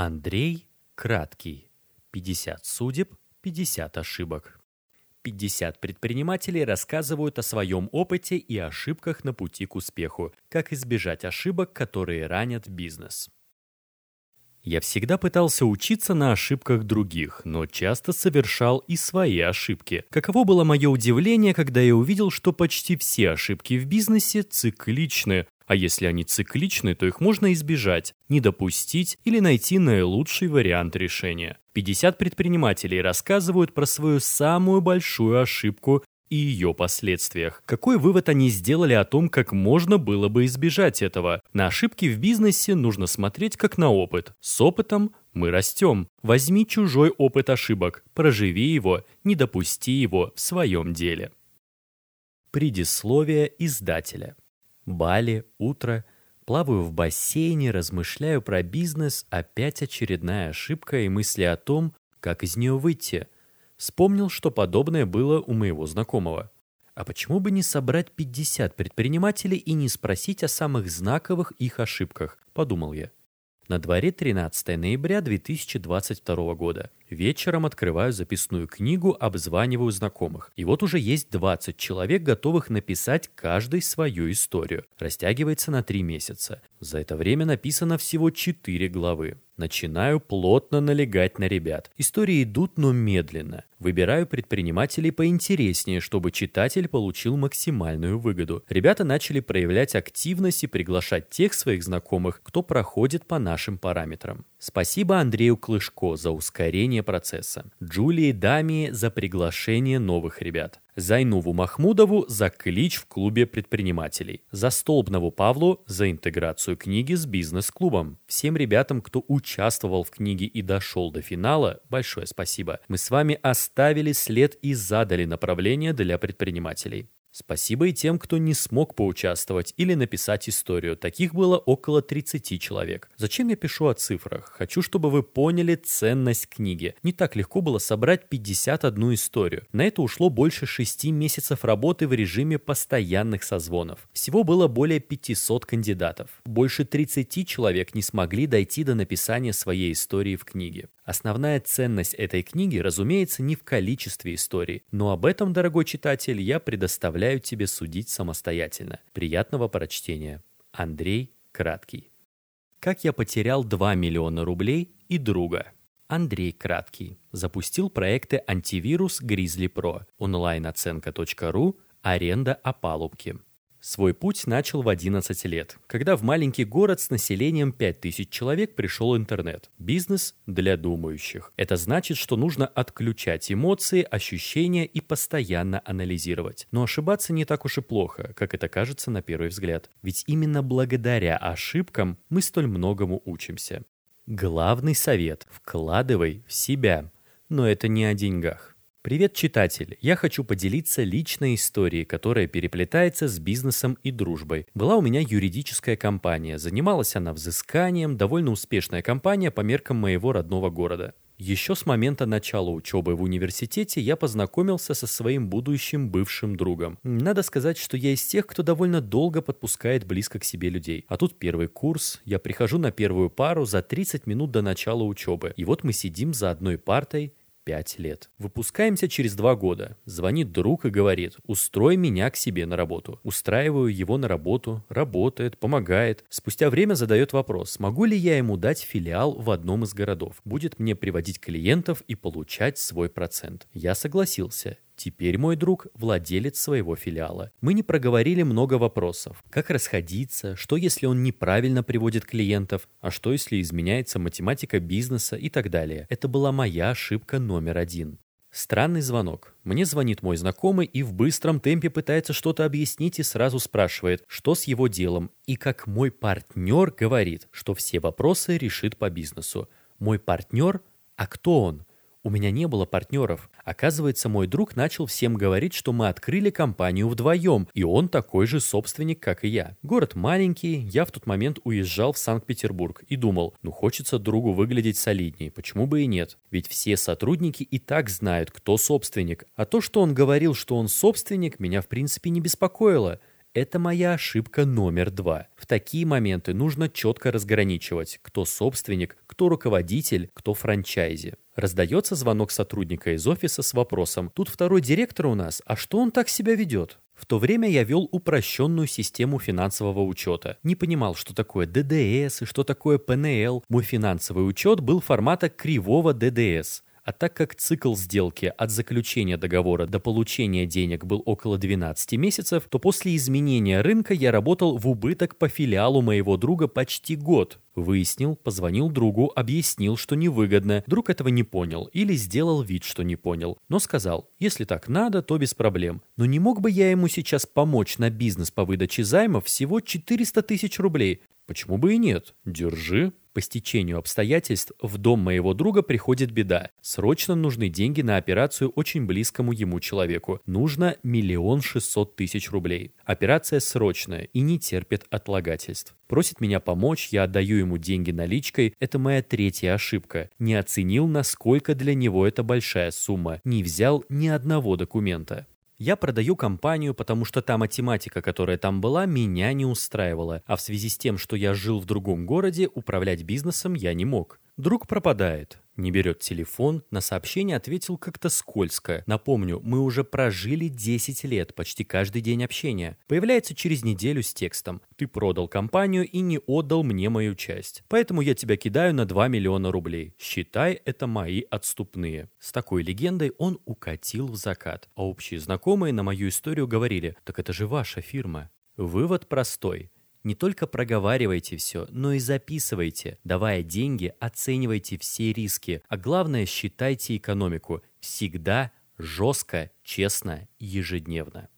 Андрей Краткий. 50 судеб, 50 ошибок. 50 предпринимателей рассказывают о своем опыте и ошибках на пути к успеху, как избежать ошибок, которые ранят бизнес. Я всегда пытался учиться на ошибках других, но часто совершал и свои ошибки. Каково было мое удивление, когда я увидел, что почти все ошибки в бизнесе цикличны, а если они цикличны, то их можно избежать, не допустить или найти наилучший вариант решения. 50 предпринимателей рассказывают про свою самую большую ошибку и ее последствиях. Какой вывод они сделали о том, как можно было бы избежать этого? На ошибки в бизнесе нужно смотреть как на опыт. С опытом мы растем. Возьми чужой опыт ошибок, проживи его, не допусти его в своем деле. Предисловие издателя. Бали, утро. Плаваю в бассейне, размышляю про бизнес, опять очередная ошибка и мысли о том, как из нее выйти. Вспомнил, что подобное было у моего знакомого. А почему бы не собрать 50 предпринимателей и не спросить о самых знаковых их ошибках, подумал я. На дворе 13 ноября 2022 года. Вечером открываю записную книгу, обзваниваю знакомых. И вот уже есть 20 человек, готовых написать каждый свою историю. Растягивается на 3 месяца. За это время написано всего 4 главы. Начинаю плотно налегать на ребят. Истории идут, но медленно. Выбираю предпринимателей поинтереснее, чтобы читатель получил максимальную выгоду. Ребята начали проявлять активность и приглашать тех своих знакомых, кто проходит по нашим параметрам. Спасибо Андрею Клышко за ускорение процесса. Джулии Дами за приглашение новых ребят. Зайнуву Махмудову за клич в клубе предпринимателей. За Столбнову Павлу за интеграцию книги с бизнес-клубом. Всем ребятам, кто участвовал в книге и дошел до финала, большое спасибо. Мы с вами оставили след и задали направление для предпринимателей. Спасибо и тем, кто не смог поучаствовать или написать историю. Таких было около 30 человек. Зачем я пишу о цифрах? Хочу, чтобы вы поняли ценность книги. Не так легко было собрать 51 историю. На это ушло больше 6 месяцев работы в режиме постоянных созвонов. Всего было более 500 кандидатов. Больше 30 человек не смогли дойти до написания своей истории в книге. Основная ценность этой книги, разумеется, не в количестве историй, но об этом, дорогой читатель, я предоставляю тебе судить самостоятельно. Приятного прочтения. Андрей Краткий. Как я потерял 2 миллиона рублей и друга. Андрей Краткий. Запустил проекты антивирус Grizzly Pro, онлайн-оценка.ру, аренда опалубки. Свой путь начал в 11 лет, когда в маленький город с населением 5000 человек пришел интернет. Бизнес для думающих. Это значит, что нужно отключать эмоции, ощущения и постоянно анализировать. Но ошибаться не так уж и плохо, как это кажется на первый взгляд. Ведь именно благодаря ошибкам мы столь многому учимся. Главный совет – вкладывай в себя. Но это не о деньгах. Привет, читатель! Я хочу поделиться личной историей, которая переплетается с бизнесом и дружбой. Была у меня юридическая компания. Занималась она взысканием, довольно успешная компания по меркам моего родного города. Еще с момента начала учебы в университете я познакомился со своим будущим бывшим другом. Надо сказать, что я из тех, кто довольно долго подпускает близко к себе людей. А тут первый курс, я прихожу на первую пару за 30 минут до начала учебы. И вот мы сидим за одной партой, пять лет. Выпускаемся через два года. Звонит друг и говорит, устрой меня к себе на работу. Устраиваю его на работу, работает, помогает. Спустя время задает вопрос, могу ли я ему дать филиал в одном из городов. Будет мне приводить клиентов и получать свой процент. Я согласился. Теперь мой друг – владелец своего филиала. Мы не проговорили много вопросов. Как расходиться, что если он неправильно приводит клиентов, а что если изменяется математика бизнеса и так далее. Это была моя ошибка номер один. Странный звонок. Мне звонит мой знакомый и в быстром темпе пытается что-то объяснить и сразу спрашивает, что с его делом. И как мой партнер говорит, что все вопросы решит по бизнесу. Мой партнер? А кто он? У меня не было партнеров. Оказывается, мой друг начал всем говорить, что мы открыли компанию вдвоем, и он такой же собственник, как и я. Город маленький, я в тот момент уезжал в Санкт-Петербург и думал, ну хочется другу выглядеть солиднее, почему бы и нет? Ведь все сотрудники и так знают, кто собственник. А то, что он говорил, что он собственник, меня в принципе не беспокоило. Это моя ошибка номер два. В такие моменты нужно четко разграничивать, кто собственник, кто руководитель, кто франчайзи. Раздается звонок сотрудника из офиса с вопросом «Тут второй директор у нас, а что он так себя ведет?» В то время я вел упрощенную систему финансового учета. Не понимал, что такое ДДС и что такое ПНЛ. Мой финансовый учет был формата кривого ДДС. А так как цикл сделки от заключения договора до получения денег был около 12 месяцев, то после изменения рынка я работал в убыток по филиалу моего друга почти год. Выяснил, позвонил другу, объяснил, что невыгодно. Друг этого не понял или сделал вид, что не понял. Но сказал, если так надо, то без проблем. Но не мог бы я ему сейчас помочь на бизнес по выдаче займов всего 400 тысяч рублей? Почему бы и нет? Держи. По стечению обстоятельств в дом моего друга приходит беда. Срочно нужны деньги на операцию очень близкому ему человеку. Нужно миллион шестьсот тысяч рублей. Операция срочная и не терпит отлагательств. Просит меня помочь, я отдаю ему деньги наличкой. Это моя третья ошибка. Не оценил, насколько для него это большая сумма. Не взял ни одного документа. Я продаю компанию, потому что та математика, которая там была, меня не устраивала, а в связи с тем, что я жил в другом городе, управлять бизнесом я не мог. Друг пропадает. Не берет телефон, на сообщение ответил как-то скользко. Напомню, мы уже прожили 10 лет, почти каждый день общения. Появляется через неделю с текстом. Ты продал компанию и не отдал мне мою часть. Поэтому я тебя кидаю на 2 миллиона рублей. Считай, это мои отступные. С такой легендой он укатил в закат. А общие знакомые на мою историю говорили, так это же ваша фирма. Вывод простой. Не только проговаривайте все, но и записывайте. Давая деньги, оценивайте все риски, а главное считайте экономику. Всегда жестко, честно, ежедневно.